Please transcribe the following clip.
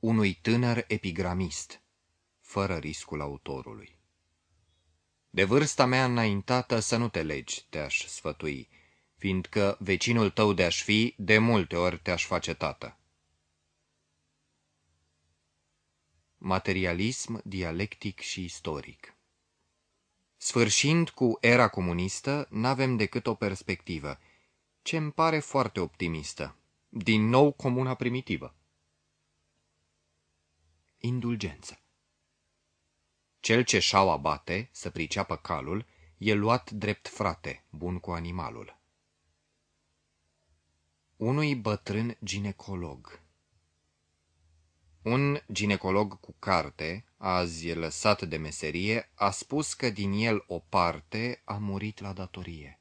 unui tânăr epigramist, fără riscul autorului. De vârsta mea înaintată să nu te legi, te-aș sfătui, fiindcă vecinul tău de-aș fi, de multe ori te-aș face tată. Materialism dialectic și istoric Sfârșind cu era comunistă, n-avem decât o perspectivă, ce îmi pare foarte optimistă. Din nou comuna primitivă. Indulgență Cel ce șaua bate, să priceapă calul, e luat drept frate, bun cu animalul. Unui bătrân ginecolog Un ginecolog cu carte, azi lăsat de meserie, a spus că din el o parte a murit la datorie.